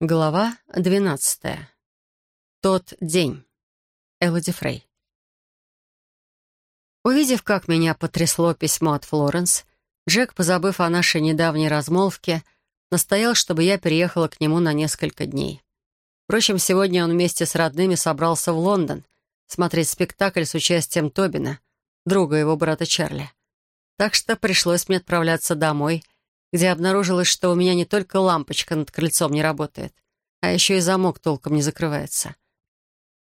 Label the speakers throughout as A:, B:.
A: Глава двенадцатая. Тот день. Элоди Фрей. Увидев, как меня потрясло письмо от Флоренс, Джек, позабыв о нашей недавней размолвке, настоял, чтобы я переехала к нему на несколько дней. Впрочем, сегодня он вместе с родными собрался в Лондон смотреть спектакль с участием Тобина, друга его брата Чарли. Так что пришлось мне отправляться домой — где обнаружилось, что у меня не только лампочка над крыльцом не работает, а еще и замок толком не закрывается.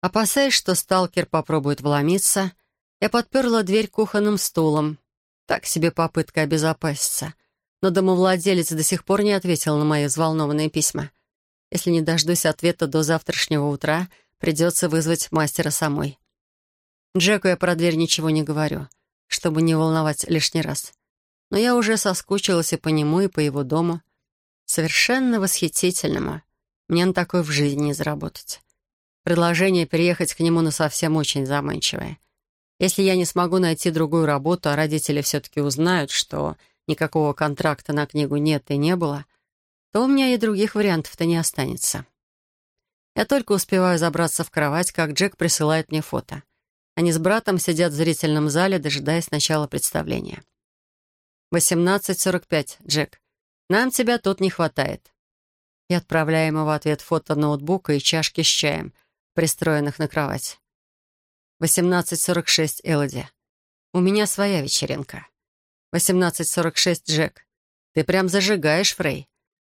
A: Опасаясь, что сталкер попробует вломиться, я подперла дверь кухонным стулом. Так себе попытка обезопаситься. Но домовладелец до сих пор не ответил на мои взволнованные письма. Если не дождусь ответа до завтрашнего утра, придется вызвать мастера самой. Джеку я про дверь ничего не говорю, чтобы не волновать лишний раз но я уже соскучилась и по нему, и по его дому. Совершенно восхитительному. Мне на такой в жизни не заработать. Предложение переехать к нему насовсем очень заманчивое. Если я не смогу найти другую работу, а родители все-таки узнают, что никакого контракта на книгу нет и не было, то у меня и других вариантов-то не останется. Я только успеваю забраться в кровать, как Джек присылает мне фото. Они с братом сидят в зрительном зале, дожидаясь начала представления. «18.45, Джек. Нам тебя тут не хватает». И отправляем ему в ответ фото ноутбука и чашки с чаем, пристроенных на кровать. 18.46, Элоди. У меня своя вечеринка. 18.46, Джек. Ты прям зажигаешь, Фрей.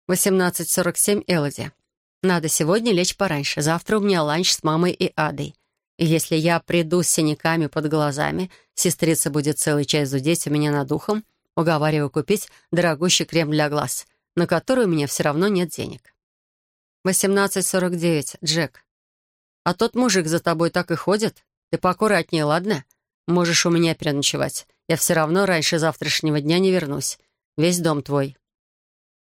A: 18.47, Элоди. Надо сегодня лечь пораньше. Завтра у меня ланч с мамой и Адой. И если я приду с синяками под глазами, сестрица будет целый час зудеть у меня над ухом, Уговариваю купить дорогущий крем для глаз, на который у меня все равно нет денег. 18.49, Джек. А тот мужик за тобой так и ходит. Ты поаккуратнее, ладно? Можешь у меня переночевать. Я все равно раньше завтрашнего дня не вернусь. Весь дом твой.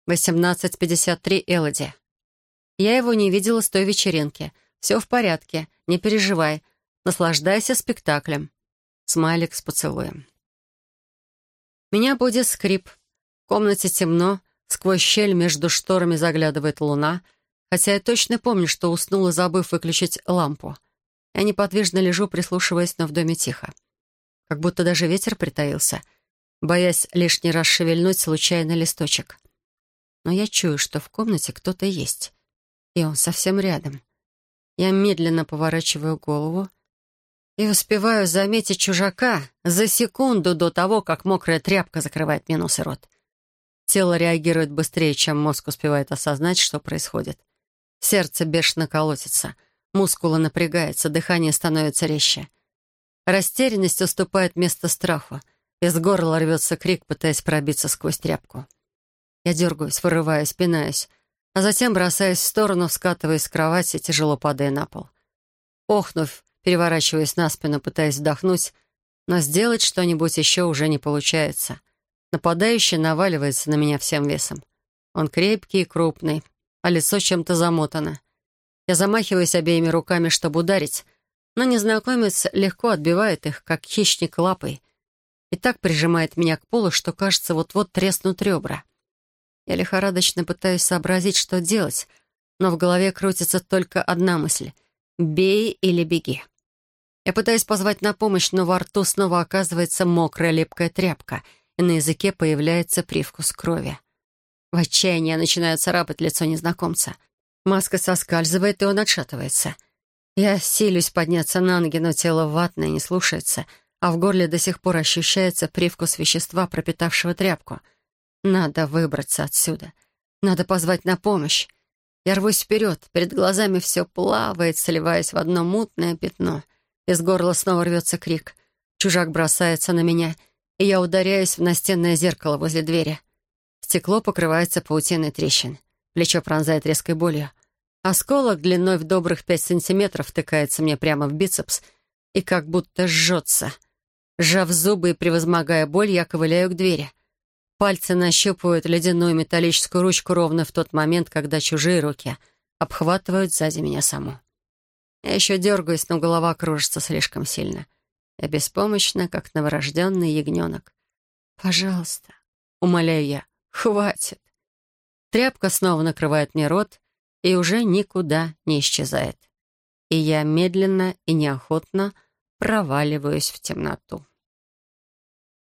A: 18.53, Элоди. Я его не видела с той вечеринки. Все в порядке, не переживай. Наслаждайся спектаклем. Смайлик с поцелуем. Меня будет скрип. В комнате темно, сквозь щель между шторами заглядывает луна, хотя я точно помню, что уснула, забыв выключить лампу. Я неподвижно лежу, прислушиваясь, но в доме тихо. Как будто даже ветер притаился, боясь лишний раз шевельнуть случайно листочек. Но я чую, что в комнате кто-то есть, и он совсем рядом. Я медленно поворачиваю голову, и успеваю заметить чужака за секунду до того, как мокрая тряпка закрывает мне нос и рот. Тело реагирует быстрее, чем мозг успевает осознать, что происходит. Сердце бешено колотится, мускулы напрягаются, дыхание становится резче. Растерянность уступает место страху. Из горла рвется крик, пытаясь пробиться сквозь тряпку. Я дергаюсь, вырываюсь, пинаюсь, а затем бросаюсь в сторону, скатываясь с кровати, тяжело падая на пол. Охнув, переворачиваясь на спину, пытаясь вдохнуть, но сделать что-нибудь еще уже не получается. Нападающий наваливается на меня всем весом. Он крепкий и крупный, а лицо чем-то замотано. Я замахиваюсь обеими руками, чтобы ударить, но незнакомец легко отбивает их, как хищник лапой, и так прижимает меня к полу, что, кажется, вот-вот треснут ребра. Я лихорадочно пытаюсь сообразить, что делать, но в голове крутится только одна мысль — «бей или беги». Я пытаюсь позвать на помощь, но во рту снова оказывается мокрая липкая тряпка, и на языке появляется привкус крови. В отчаянии я начинаю царапать лицо незнакомца. Маска соскальзывает, и он отшатывается. Я силюсь подняться на ноги, но тело ватное, не слушается, а в горле до сих пор ощущается привкус вещества, пропитавшего тряпку. Надо выбраться отсюда. Надо позвать на помощь. Я рвусь вперед, перед глазами все плавает, сливаясь в одно мутное пятно — из горла снова рвется крик. Чужак бросается на меня, и я ударяюсь в настенное зеркало возле двери. Стекло покрывается паутиной трещин. Плечо пронзает резкой болью. Осколок длиной в добрых пять сантиметров втыкается мне прямо в бицепс и как будто жжется. Сжав зубы и превозмогая боль, я ковыляю к двери. Пальцы нащупывают ледяную металлическую ручку ровно в тот момент, когда чужие руки обхватывают сзади меня саму. Я еще дергаюсь, но голова кружится слишком сильно. Я беспомощна, как новорожденный ягненок. «Пожалуйста», — умоляю я, — «хватит». Тряпка снова накрывает мне рот, и уже никуда не исчезает. И я медленно и неохотно проваливаюсь в темноту.